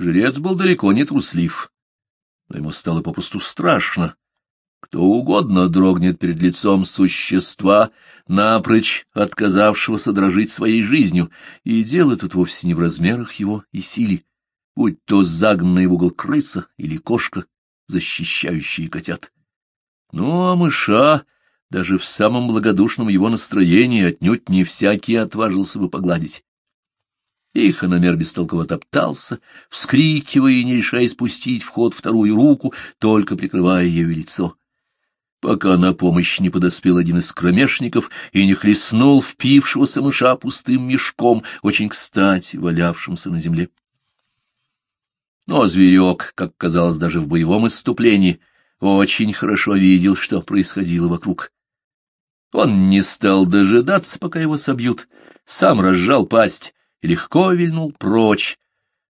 Жрец был далеко не труслив, но ему стало попросту страшно. Кто угодно дрогнет перед лицом существа, напрочь отказавшегося дрожить своей жизнью, и дело тут вовсе не в размерах его и силе, будь то загнанная в угол крыса или кошка, защищающие котят. Ну, а мыша, даже в самом благодушном его настроении, отнюдь не всякий отважился бы погладить. И хономер бестолково топтался, вскрикивая и не решая спустить в ход вторую руку, только прикрывая ее лицо. Пока на помощь не подоспел один из кромешников и не хлестнул впившегося мыша пустым мешком, очень кстати валявшимся на земле. Но зверек, как казалось даже в боевом исступлении, очень хорошо видел, что происходило вокруг. Он не стал дожидаться, пока его собьют, сам разжал пасть и легко вильнул прочь,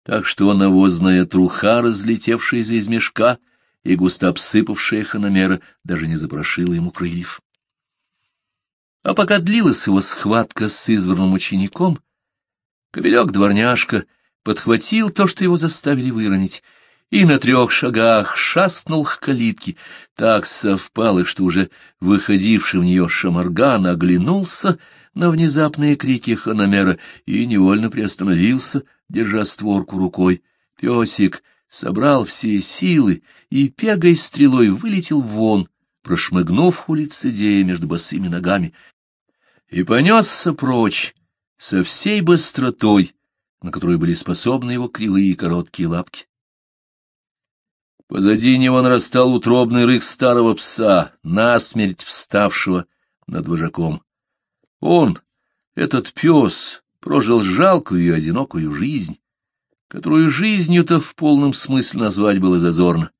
так что навозная труха, разлетевшаяся из мешка и густо обсыпавшая хономера, даже не запрошила ему крыльев. А пока длилась его схватка с избранным учеником, кобелек-дворняжка подхватил то, что его заставили выронить, и на трех шагах шастнул к калитке. Так совпало, что уже выходивший в нее шамарган оглянулся на внезапные крики хономера и невольно приостановился, держа створку рукой. Песик собрал все силы и пегой стрелой вылетел вон, прошмыгнув у лицедея между босыми ногами, и понесся прочь со всей быстротой, на которую были способны его кривые и короткие лапки. Позади него нарастал утробный рык старого пса, насмерть вставшего над вожаком. Он, этот пес, прожил жалкую и одинокую жизнь, которую жизнью-то в полном смысле назвать было зазорно,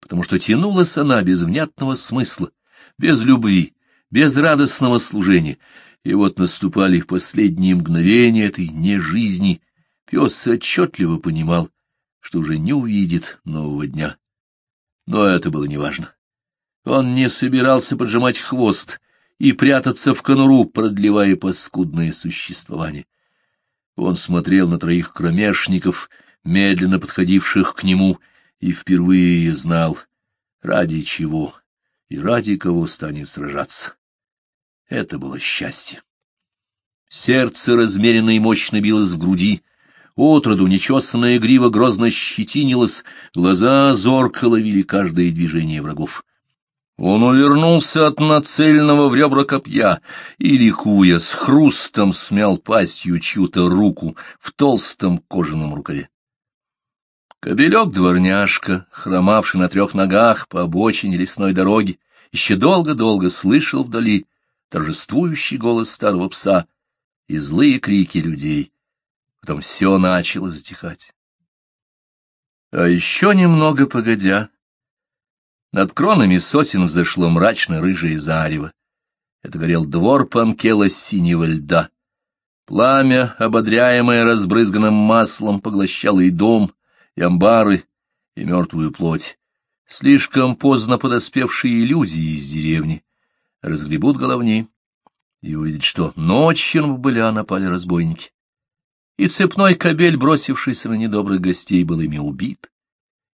потому что тянулась она без внятного смысла, без любви, без радостного служения, и вот наступали последние мгновения этой нежизни. Пес отчетливо понимал, что уже не увидит нового дня. Но это было неважно. Он не собирался поджимать хвост и прятаться в конуру, продлевая паскудное существование. Он смотрел на троих кромешников, медленно подходивших к нему, и впервые знал, ради чего и ради кого станет сражаться. Это было счастье. Сердце размеренно и мощно билось в груди, Отроду нечесанная грива грозно щетинилась, глаза зорко ловили каждое движение врагов. Он увернулся от нацеленного в ребра копья и, ликуя, с хрустом смял пастью чью-то руку в толстом кожаном рукаве. Кобелек-дворняжка, хромавший на трех ногах по обочине лесной дороги, еще долго-долго слышал вдали торжествующий голос старого пса и злые крики людей — Потом все начало затихать. А еще немного погодя, над кронами сосен взошло мрачно-рыжее зарево. Это горел двор Панкела синего льда. Пламя, ободряемое разбрызганным маслом, поглощало и дом, и амбары, и мертвую плоть. Слишком поздно подоспевшие люди из деревни разгребут головни и увидят, что ночью в Быля напали разбойники и цепной кобель, бросившийся на недобрых гостей, был ими убит,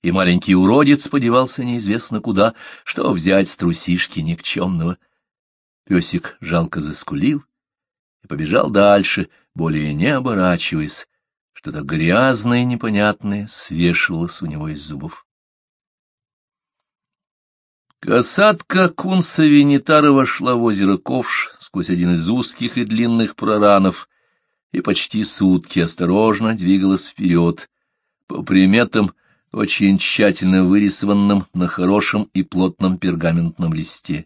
и маленький уродец подевался неизвестно куда, что взять с трусишки никчемного. Песик жалко заскулил и побежал дальше, более не оборачиваясь, что-то грязное и непонятное свешивалось у него из зубов. Касатка Кунса Венитарова шла в озеро Ковш сквозь один из узких и длинных проранов, и почти сутки осторожно двигалась вперед, по приметам, очень тщательно вырисованным на хорошем и плотном пергаментном листе.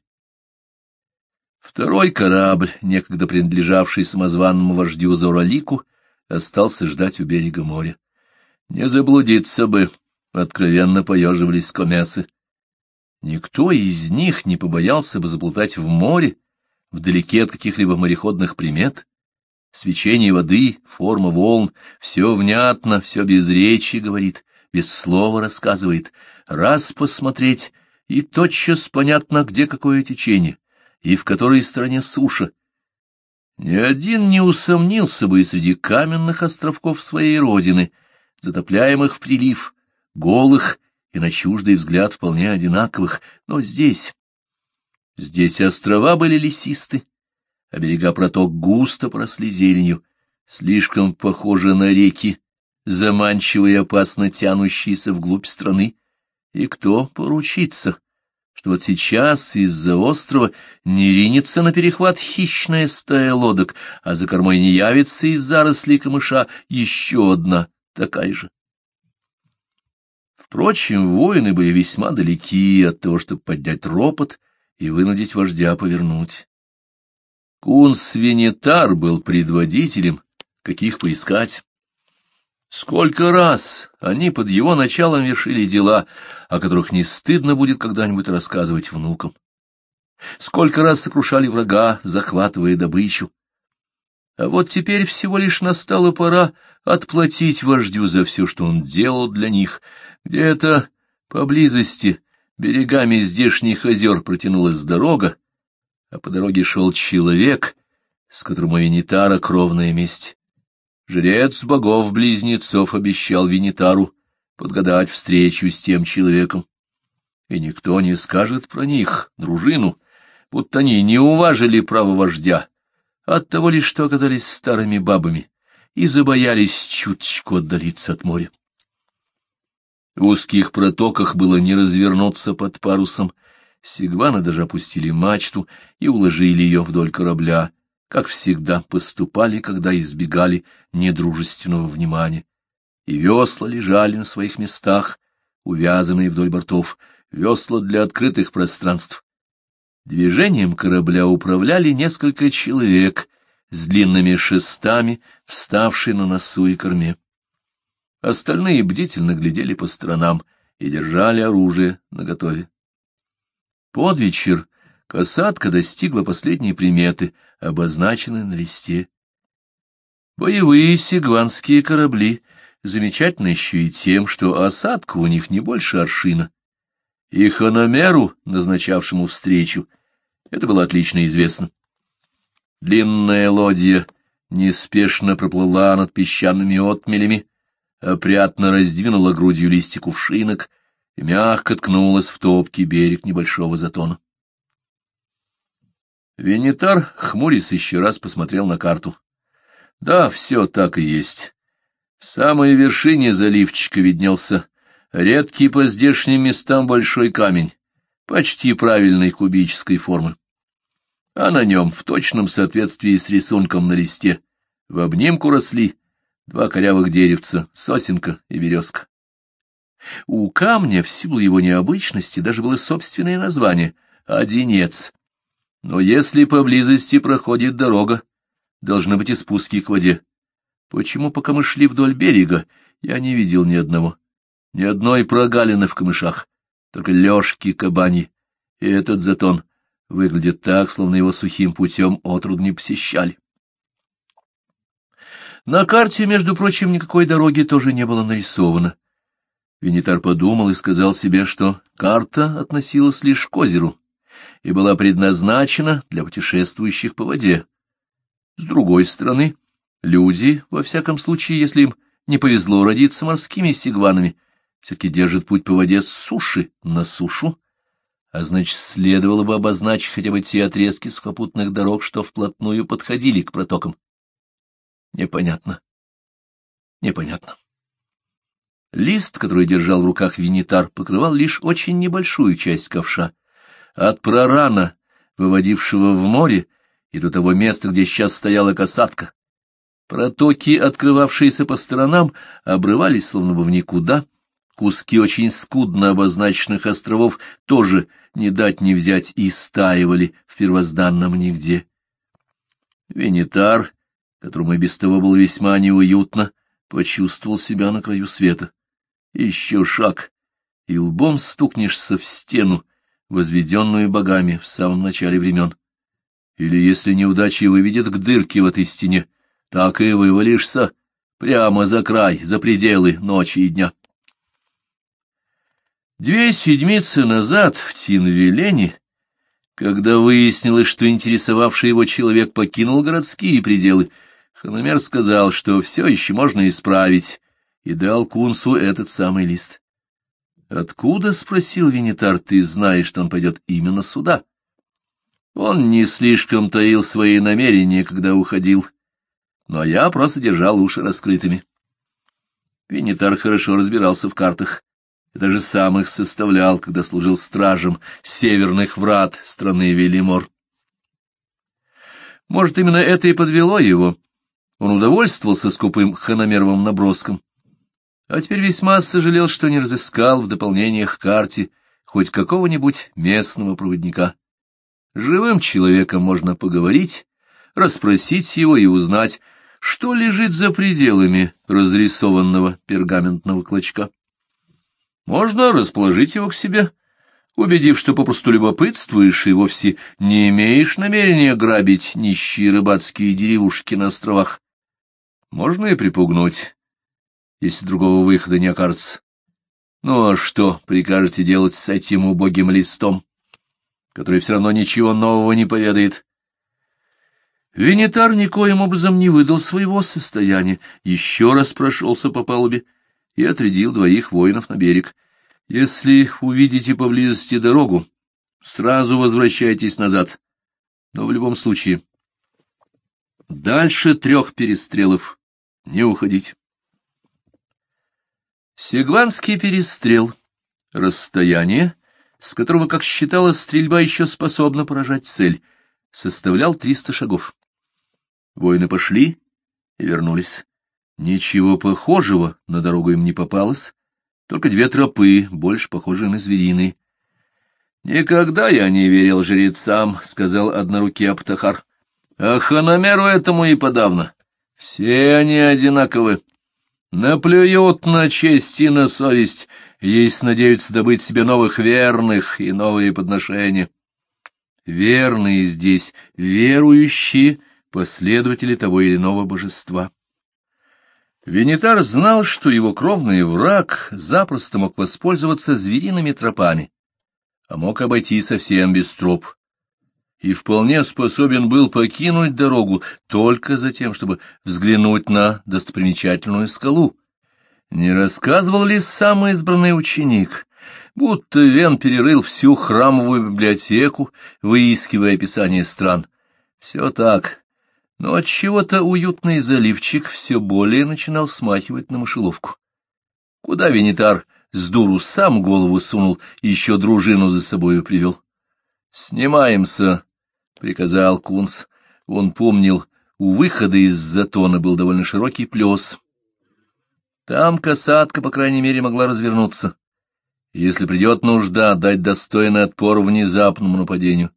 Второй корабль, некогда принадлежавший самозванному вождю Зоралику, остался ждать у берега моря. Не заблудиться бы, откровенно поеживались комесы. Никто из них не побоялся бы заплутать в море, вдалеке от каких-либо мореходных примет свечение воды, форма волн, все внятно, все без речи говорит, без слова рассказывает. Раз посмотреть, и тотчас понятно, где какое течение, и в которой стороне суша. Ни один не усомнился бы и среди каменных островков своей родины, затопляемых в прилив, голых и на чуждый взгляд вполне одинаковых, но здесь... Здесь острова были лесисты, а берега проток густо поросли зеленью, слишком похожи на реки, заманчиво и опасно тянущиеся вглубь страны. И кто поручится, что вот сейчас из-за острова не ринется на перехват хищная стая лодок, а за кормой не явится из зарослей камыша еще одна такая же? Впрочем, воины были весьма далеки от того, чтобы поднять ропот и вынудить вождя повернуть. Кунс Венетар был предводителем, каких поискать. Сколько раз они под его началом вершили дела, о которых не стыдно будет когда-нибудь рассказывать внукам. Сколько раз сокрушали врага, захватывая добычу. А вот теперь всего лишь настала пора отплатить вождю за все, что он делал для них. Где-то поблизости берегами здешних озер протянулась дорога, а по дороге шел человек, с которым у Венитара кровная месть. Жрец богов-близнецов обещал Венитару подгадать встречу с тем человеком. И никто не скажет про них, дружину, будто они не уважили право вождя, от того лишь, что оказались старыми бабами и забоялись чуточку отдалиться от моря. В узких протоках было не развернуться под парусом. Сигваны даже опустили мачту и уложили ее вдоль корабля, как всегда поступали, когда избегали недружественного внимания. И весла лежали на своих местах, увязанные вдоль бортов, весла для открытых пространств. Движением корабля управляли несколько человек с длинными шестами, вставшие на носу и корме. Остальные бдительно глядели по сторонам и держали оружие наготове. Под вечер касатка достигла последней приметы, обозначенной на листе. Боевые сигванские корабли замечательны еще и тем, что осадка у них не больше аршина. И хономеру, назначавшему встречу, это было отлично известно. Длинная лодья неспешно проплыла над песчаными отмелями, опрятно раздвинула грудью листья кувшинок и мягко ткнулась в топкий берег небольшого затона. Венитар, хмурясь, еще раз посмотрел на карту. Да, все так и есть. В самой вершине заливчика виднелся редкий по здешним местам большой камень, почти правильной кубической формы. А на нем, в точном соответствии с рисунком на листе, в обнимку росли два корявых деревца, сосенка и березка. У камня, в силу его необычности, даже было собственное название — одинец. Но если поблизости проходит дорога, должны быть и спуски к воде. Почему, пока мы шли вдоль берега, я не видел ни одного, ни одной прогалины в камышах, только лёжки кабани, и этот затон выглядит так, словно его сухим путем отруд не посещали. На карте, между прочим, никакой дороги тоже не было нарисовано. Венитар подумал и сказал себе, что карта относилась лишь к озеру и была предназначена для путешествующих по воде. С другой стороны, люди, во всяком случае, если им не повезло родиться морскими сигванами, все-таки держат путь по воде с суши на сушу, а значит, следовало бы обозначить хотя бы те отрезки сухопутных дорог, что вплотную подходили к протокам. Непонятно. Непонятно. Лист, который держал в руках винитар, покрывал лишь очень небольшую часть ковша. От прорана, выводившего в море, и до того места, где сейчас стояла касатка. Протоки, открывавшиеся по сторонам, обрывались словно бы в никуда. Куски очень скудно обозначенных островов тоже не дать не взять и стаивали в первозданном нигде. Венитар которому и без того было весьма неуютно, почувствовал себя на краю света. Еще шаг, и лбом стукнешься в стену, возведенную богами в самом начале времен. Или, если неудачи выведет к дырке в этой стене, так и вывалишься прямо за край, за пределы ночи и дня. Две седмицы назад в Тинвелене, когда выяснилось, что интересовавший его человек покинул городские пределы, Хономер сказал, что все еще можно исправить, и дал Кунсу этот самый лист. «Откуда, — спросил Винитар, — ты знаешь, что он пойдет именно сюда?» Он не слишком таил свои намерения, когда уходил, но я просто держал уши раскрытыми. Винитар хорошо разбирался в картах и даже сам их составлял, когда служил стражем северных врат страны Велимор. Может, именно это и подвело его. Он удовольствовался скупым хономеровым наброском, а теперь весьма сожалел, что не разыскал в дополнениях к карте хоть какого-нибудь местного проводника. Живым человеком можно поговорить, расспросить его и узнать, что лежит за пределами разрисованного пергаментного клочка. Можно расположить его к себе, убедив, что попросту любопытствуешь и вовсе не имеешь намерения грабить нищие рыбацкие деревушки на островах. Можно и припугнуть, если другого выхода не окажется. Ну а что прикажете делать с этим убогим листом, который все равно ничего нового не поведает? Венитар никоим образом не выдал своего состояния, еще раз прошелся по палубе и отрядил двоих воинов на берег. Если увидите поблизости дорогу, сразу возвращайтесь назад. Но в любом случае, дальше трех перестрелов не уходить. Сегванский перестрел. Расстояние, с которого, как считалось, стрельба еще способна поражать цель, составлял триста шагов. Воины пошли и вернулись. Ничего похожего на дорогу им не попалось, только две тропы, больше похожие на звериные. «Никогда я не верил жрецам», — сказал однорукий Аптахар. «А ханамеру этому и подавно. Все они одинаковы. Наплюют на честь и на совесть, есть надеются добыть себе новых верных и новые подношения. Верные здесь, верующие, последователи того или иного божества. Венитар знал, что его кровный враг запросто мог воспользоваться звериными тропами, а мог обойти совсем без троп, и вполне способен был покинуть дорогу только за тем, чтобы взглянуть на достопримечательную скалу. Не рассказывал ли самый избранный ученик, будто Вен перерыл всю храмовую библиотеку, выискивая описание стран? Все так, но от чего то уютный заливчик все более начинал смахивать на мышеловку. Куда Венитар с дуру сам голову сунул и еще дружину за собою привел? — Снимаемся, — приказал Кунс. Он помнил, у выхода из затона был довольно широкий плес. Там касатка, по крайней мере, могла развернуться. Если придет нужда, дать достойный отпор внезапному нападению.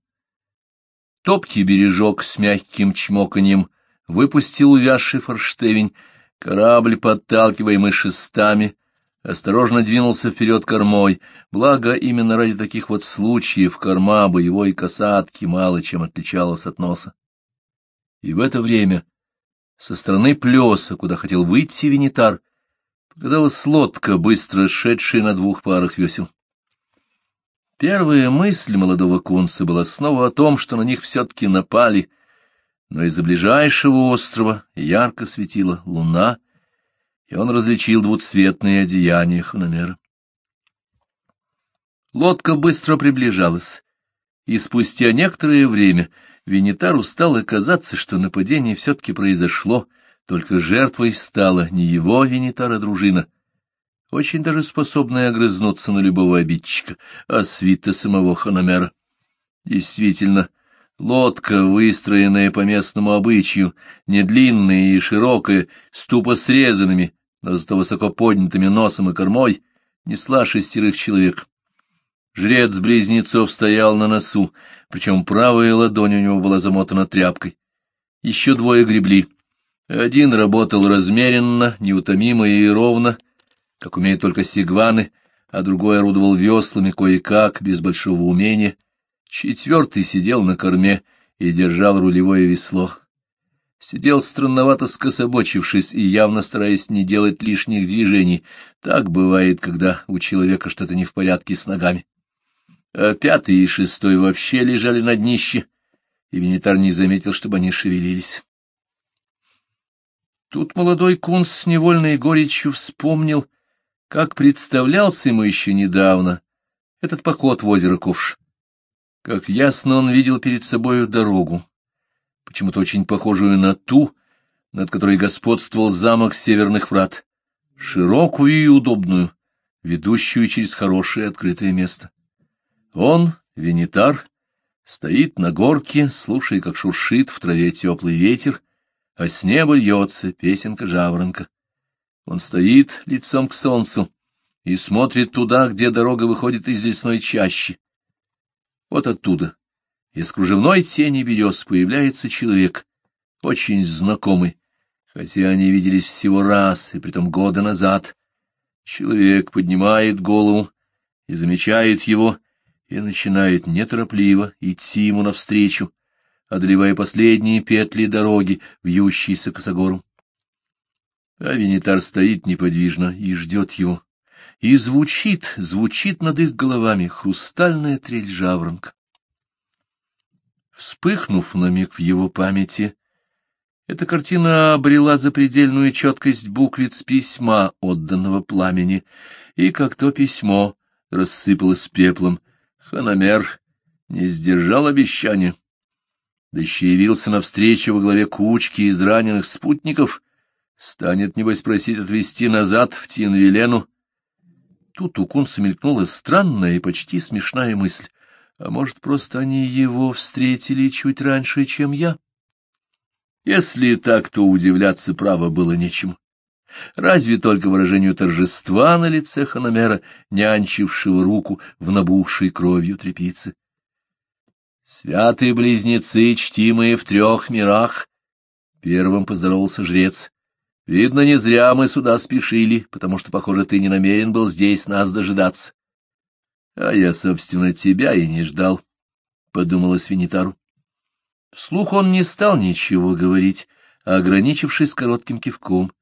Топкий бережок с мягким чмоканьем выпустил увязший форштевень. Корабль, подталкиваемый шестами, осторожно двинулся вперед кормой, благо именно ради таких вот случаев корма боевой касатки мало чем отличалась от носа. И в это время со стороны плеса, куда хотел выйти винитар, показалась лодка, быстро шедшая на двух парах весел. Первая мысль молодого кунца была снова о том, что на них все-таки напали, но из-за ближайшего острова ярко светила луна, и он различил двуцветные одеяния Хономера. Лодка быстро приближалась, и спустя некоторое время Венитару стало казаться, что нападение все-таки произошло, только жертвой стала не его Венитара дружина — очень даже способная огрызнуться на любого обидчика, а свита самого Хономера. Действительно, лодка, выстроенная по местному обычаю, не длинная и широкая, с тупо срезанными, но зато высоко поднятыми носом и кормой, несла шестерых человек. Жрец близнецов стоял на носу, причем правая ладонь у него была замотана тряпкой. Еще двое гребли. Один работал размеренно, неутомимо и ровно, — как умеют только сигваны, а другой орудовал веслами кое-как, без большого умения. Четвертый сидел на корме и держал рулевое весло. Сидел странновато скособочившись и явно стараясь не делать лишних движений. Так бывает, когда у человека что-то не в порядке с ногами. А пятый и шестой вообще лежали на днище, и Венитар не заметил, чтобы они шевелились. Тут молодой кунс с невольной горечью вспомнил, как представлялся ему еще недавно этот поход в озеро Ковш. Как ясно он видел перед собою дорогу, почему-то очень похожую на ту, над которой господствовал замок Северных Врат, широкую и удобную, ведущую через хорошее открытое место. Он, Венитар, стоит на горке, слушая, как шуршит в траве теплый ветер, а с неба льется песенка жаворонка. Он стоит лицом к солнцу и смотрит туда, где дорога выходит из лесной чащи. Вот оттуда, из кружевной тени берез, появляется человек, очень знакомый, хотя они виделись всего раз, и притом года назад. Человек поднимает голову и замечает его, и начинает неторопливо идти ему навстречу, одолевая последние петли дороги, вьющиеся косогором. А Венитар стоит неподвижно и ждет его. И звучит, звучит над их головами хрустальная трель жаворонка. Вспыхнув на миг в его памяти, эта картина обрела запредельную четкость буквиц письма, отданного пламени, и как то письмо рассыпалось пеплом, Ханамер не сдержал обещания. Да еще явился навстречу во главе кучки из раненых спутников, станет, небось, просить отвезти назад в Тинвелену. Тут у Кунса мелькнула странная и почти смешная мысль. А может, просто они его встретили чуть раньше, чем я? Если так, то удивляться право было нечему. Разве только выражению торжества на лице Ханамера, нянчившего руку в набухшей кровью трепицы. «Святые близнецы, чтимые в трех мирах!» Первым поздоровался жрец. «Видно, не зря мы сюда спешили, потому что, похоже, ты не намерен был здесь нас дожидаться». «А я, собственно, тебя и не ждал», — подумала Свинитару. Вслух он не стал ничего говорить, ограничившись коротким кивком.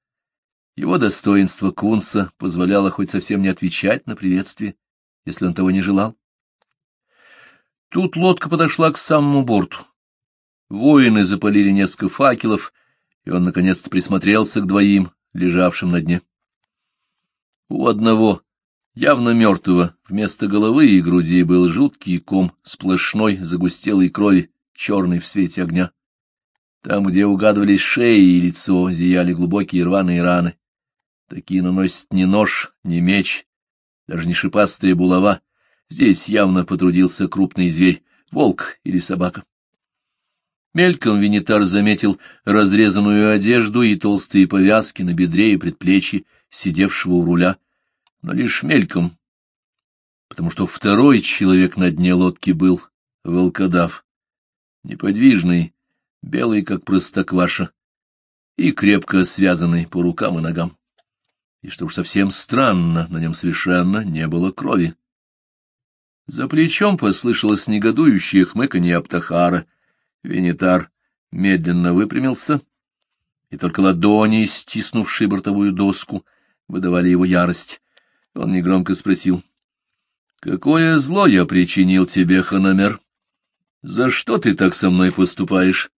Его достоинство Кунса позволяло хоть совсем не отвечать на приветствие, если он того не желал. Тут лодка подошла к самому борту. Воины запалили несколько факелов, и он наконец-то присмотрелся к двоим, лежавшим на дне. У одного, явно мертвого, вместо головы и груди был жуткий ком сплошной загустелой крови, черный в свете огня. Там, где угадывались шеи и лицо, зияли глубокие рваные раны. Такие наносят ни нож, ни меч, даже не шипастая булава. Здесь явно потрудился крупный зверь, волк или собака. Мельком Винитар заметил разрезанную одежду и толстые повязки на бедре и предплечье сидевшего у руля, но лишь мельком, потому что второй человек на дне лодки был волкодав, неподвижный, белый, как простокваша, и крепко связанный по рукам и ногам и, что уж совсем странно, на нем совершенно не было крови. За плечом послышалось негодующее хмыканье Аптахара. Венитар медленно выпрямился, и только ладони, стиснувшие бортовую доску, выдавали его ярость. Он негромко спросил, — Какое зло я причинил тебе, Ханамер? За что ты так со мной поступаешь?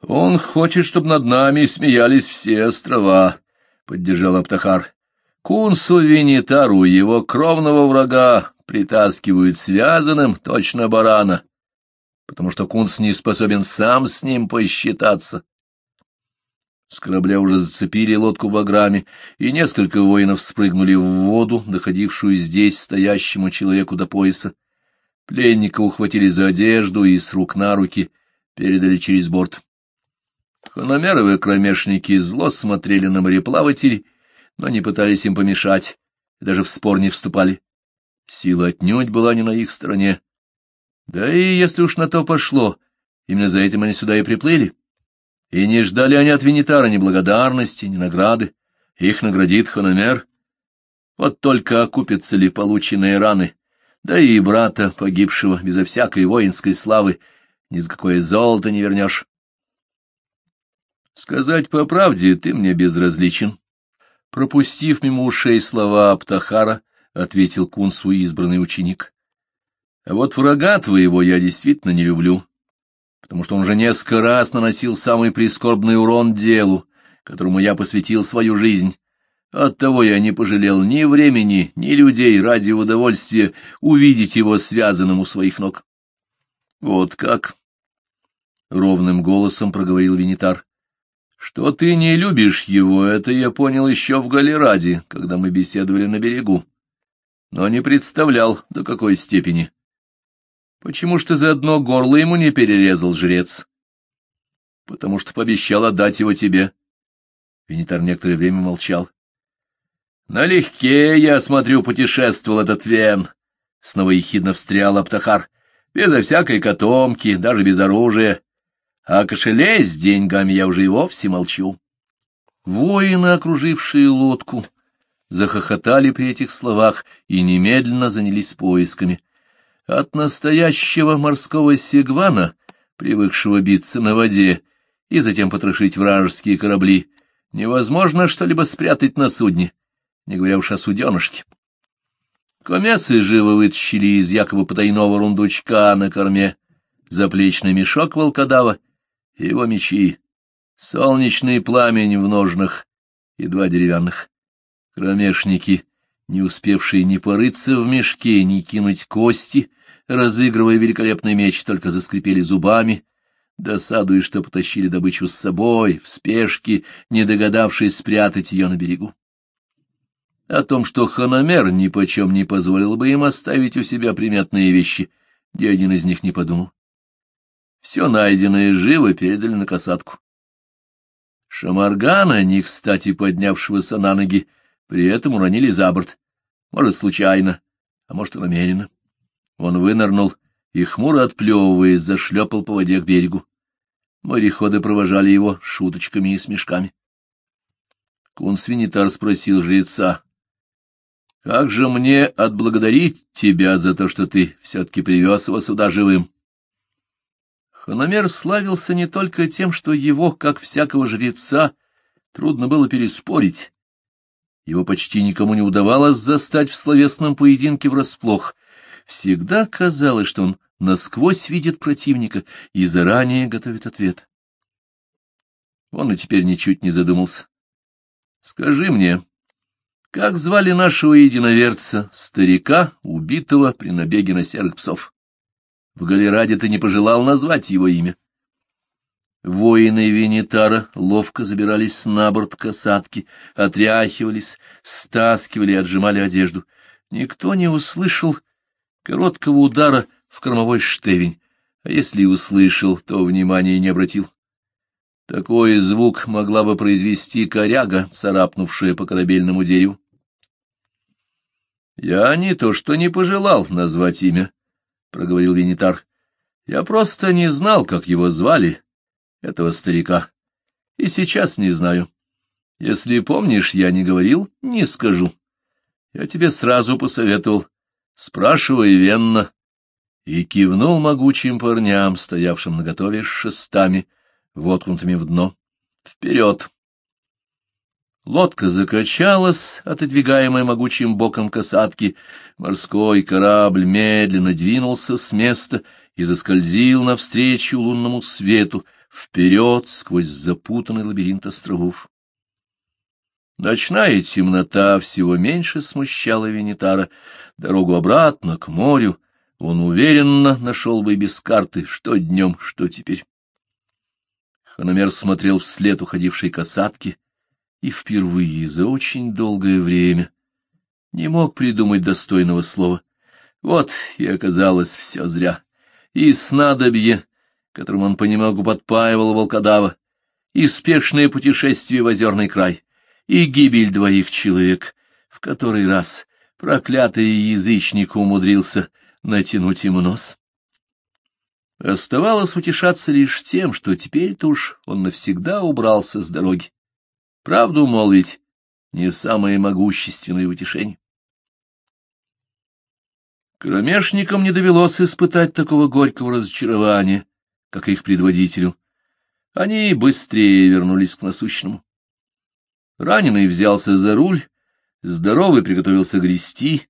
Он хочет, чтобы над нами смеялись все острова, — поддержал Аптахар. — Кунсу Винитару, его кровного врага, притаскивают связанным, точно барана, потому что Кунс не способен сам с ним посчитаться. С корабля уже зацепили лодку баграми, и несколько воинов спрыгнули в воду, доходившую здесь стоящему человеку до пояса. Пленника ухватили за одежду и с рук на руки передали через борт. Хономеровые кромешники зло смотрели на мореплавателей, но не пытались им помешать, и даже в спор не вступали. Сила отнюдь была не на их стороне. Да и если уж на то пошло, именно за этим они сюда и приплыли. И не ждали они от Венитара ни благодарности, ни награды. Их наградит Хономер. Вот только окупятся ли полученные раны, да и брата погибшего безо всякой воинской славы ни за какое золото не вернешь. Сказать по правде, ты мне безразличен. Пропустив мимо ушей слова Аптахара, ответил Кунсу избранный ученик. А вот врага твоего я действительно не люблю, потому что он уже несколько раз наносил самый прискорбный урон делу, которому я посвятил свою жизнь. Оттого я не пожалел ни времени, ни людей ради удовольствия увидеть его связанным у своих ног. — Вот как? — ровным голосом проговорил Винитар. — Что ты не любишь его, это я понял еще в Галераде, когда мы беседовали на берегу. Но не представлял, до какой степени. Почему ж ты заодно горло ему не перерезал, жрец? — Потому что пообещал отдать его тебе. Винитар некоторое время молчал. — Налегке, я смотрю, путешествовал этот Вен, — снова ехидно встрял Аптахар, — безо всякой котомки, даже без оружия. А кошеле с деньгами я уже и вовсе молчу. Воины, окружившие лодку, захохотали при этих словах и немедленно занялись поисками. От настоящего морского сегвана, привыкшего биться на воде и затем потрошить вражеские корабли, невозможно что-либо спрятать на судне не говоря уж о суденышке. Комесы живо вытащили из якобы потайного рундучка на корме заплечный мешок волкодава и его мечи, солнечный пламень в ножнах и два деревянных. Кромешники, не успевшие ни порыться в мешке, ни кинуть кости, разыгрывая великолепный меч, только заскрипели зубами, досадуя, что потащили добычу с собой, в спешке, не догадавшись спрятать ее на берегу о том, что Ханамер нипочем не позволил бы им оставить у себя приметные вещи, ни один из них не подумал. Все найденное живо передали на касатку. Шамаргана, не кстати поднявшегося на ноги, при этом уронили за борт. Может, случайно, а может, намеренно. Он вынырнул и, хмуро отплевываясь, зашлепал по воде к берегу. Мореходы провожали его шуточками и смешками. Кунсвинитар спросил жреца, как же мне отблагодарить тебя за то, что ты все-таки привез его сюда живым? Хономер славился не только тем, что его, как всякого жреца, трудно было переспорить. Его почти никому не удавалось застать в словесном поединке врасплох. Всегда казалось, что он насквозь видит противника и заранее готовит ответ. Он и теперь ничуть не задумался. — Скажи мне, как звали нашего единоверца, старика, убитого при набеге на серых псов? В Галераде ты не пожелал назвать его имя. Воины Венитара ловко забирались на борт касатки, отряхивались, стаскивали и отжимали одежду. Никто не услышал короткого удара в кормовой штевень, а если и услышал, то внимания не обратил. Такой звук могла бы произвести коряга, царапнувшая по корабельному дереву. — Я не то что не пожелал назвать имя, — проговорил Венитар. — Я просто не знал, как его звали, этого старика. И сейчас не знаю. Если помнишь, я не говорил, не скажу. Я тебе сразу посоветовал. Спрашивай венно. И кивнул могучим парням, стоявшим наготове с шестами, воткнутыми в дно. Вперед! Лодка закачалась, отодвигаемая могучим боком касатки. Морской корабль медленно двинулся с места и заскользил навстречу лунному свету, вперед сквозь запутанный лабиринт островов. Ночная темнота всего меньше смущала Венитара. Дорогу обратно, к морю, он уверенно нашел бы без карты, что днем, что теперь. Хономер смотрел вслед уходившей касатки, и впервые за очень долгое время не мог придумать достойного слова. Вот и оказалось все зря. И снадобье, которым он понемногу подпаивал волкодава, и спешное путешествие в озерный край, и гибель двоих человек, в который раз проклятый язычник умудрился натянуть ему нос. Оставалось утешаться лишь тем, что теперь-то уж он навсегда убрался с дороги. Правду молвить не самое могущественное утешение. Кромешникам не довелось испытать такого горького разочарования, как их предводителю. Они быстрее вернулись к насущному. Раненый взялся за руль, здоровый приготовился грести,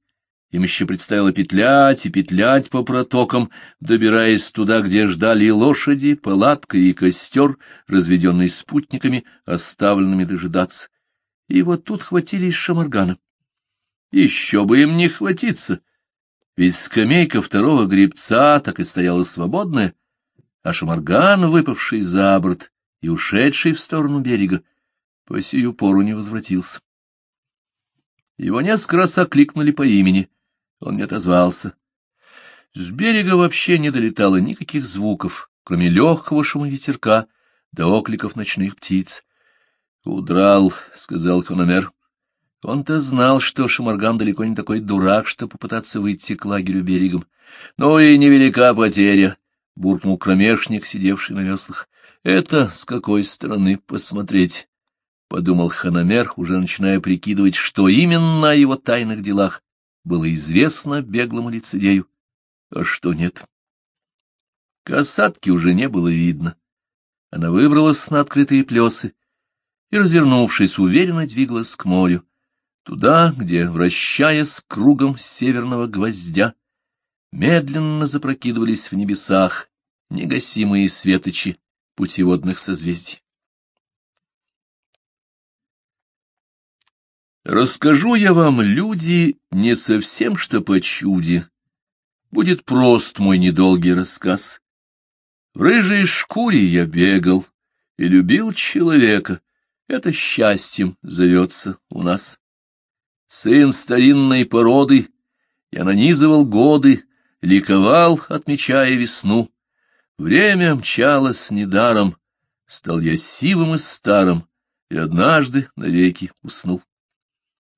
Им еще предстояло петлять и петлять по протокам, добираясь туда, где ждали лошади, палатка и костер, разведенный спутниками, оставленными дожидаться. И вот тут хватились шамаргана. Еще бы им не хватиться, ведь скамейка второго гребца так и стояла свободная, а шамарган, выпавший за борт и ушедший в сторону берега, по сию пору не возвратился. Его несколько раз окликнули по имени, он не отозвался. С берега вообще не долетало никаких звуков, кроме легкого шума ветерка да окликов ночных птиц. «Удрал», — сказал Хономер. Он-то знал, что Шамарган далеко не такой дурак, что попытаться выйти к лагерю берегом. «Ну и невелика потеря», — буркнул кромешник, сидевший на веслах. «Это с какой стороны посмотреть?» — подумал Хономер, уже начиная прикидывать, что именно о его тайных делах было известно беглому лицедею, а что нет. Касатки уже не было видно. Она выбралась на открытые плесы и, развернувшись, уверенно двигалась к морю, туда, где, вращаясь кругом северного гвоздя, медленно запрокидывались в небесах негасимые светочи путеводных созвездий. Расскажу я вам, люди, не совсем что по чуде. Будет прост мой недолгий рассказ. В рыжей шкуре я бегал и любил человека. Это счастьем зовется у нас. Сын старинной породы, я нанизывал годы, ликовал, отмечая весну. Время мчалось недаром, стал я сивым и старым, и однажды навеки уснул.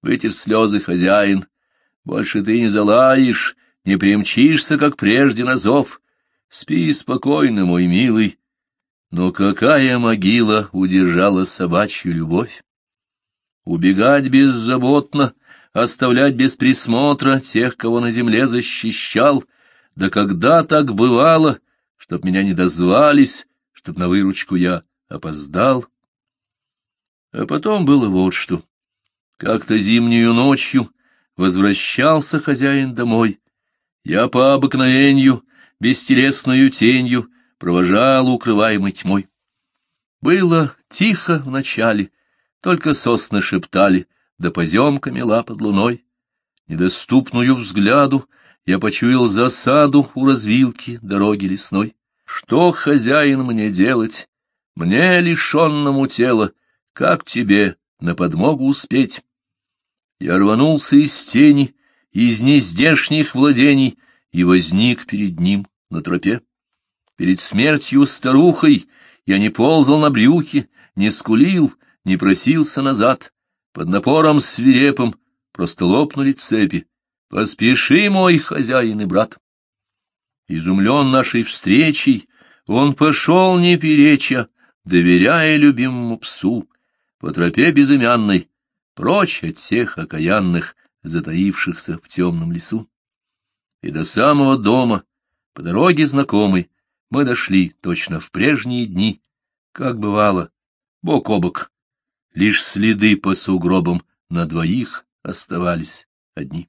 Вытер слезы хозяин. Больше ты не залаешь, не примчишься, как прежде на зов. Спи спокойно, мой милый. Но какая могила удержала собачью любовь? Убегать беззаботно, оставлять без присмотра тех, кого на земле защищал, да когда так бывало, чтоб меня не дозвались, чтоб на выручку я опоздал? А потом было вот что. Как-то зимнюю ночью возвращался хозяин домой. Я по обыкновению, бестелесную тенью, провожал укрываемый тьмой. Было тихо вначале, только сосны шептали, да поземка мела под луной. Недоступную взгляду я почуял засаду у развилки дороги лесной. Что, хозяин, мне делать? Мне, лишенному тела, как тебе на подмогу успеть? Я рванулся из тени, из нездешних владений, и возник перед ним на тропе. Перед смертью старухой я не ползал на брюки, не скулил, не просился назад. Под напором свирепым просто лопнули цепи. Поспеши, мой хозяин и брат. Изумлен нашей встречей, он пошел не переча, доверяя любимому псу, по тропе безымянной, прочь от всех окаянных, затаившихся в темном лесу. И до самого дома, по дороге знакомой, мы дошли точно в прежние дни, как бывало, бок о бок. Лишь следы по сугробам на двоих оставались одни.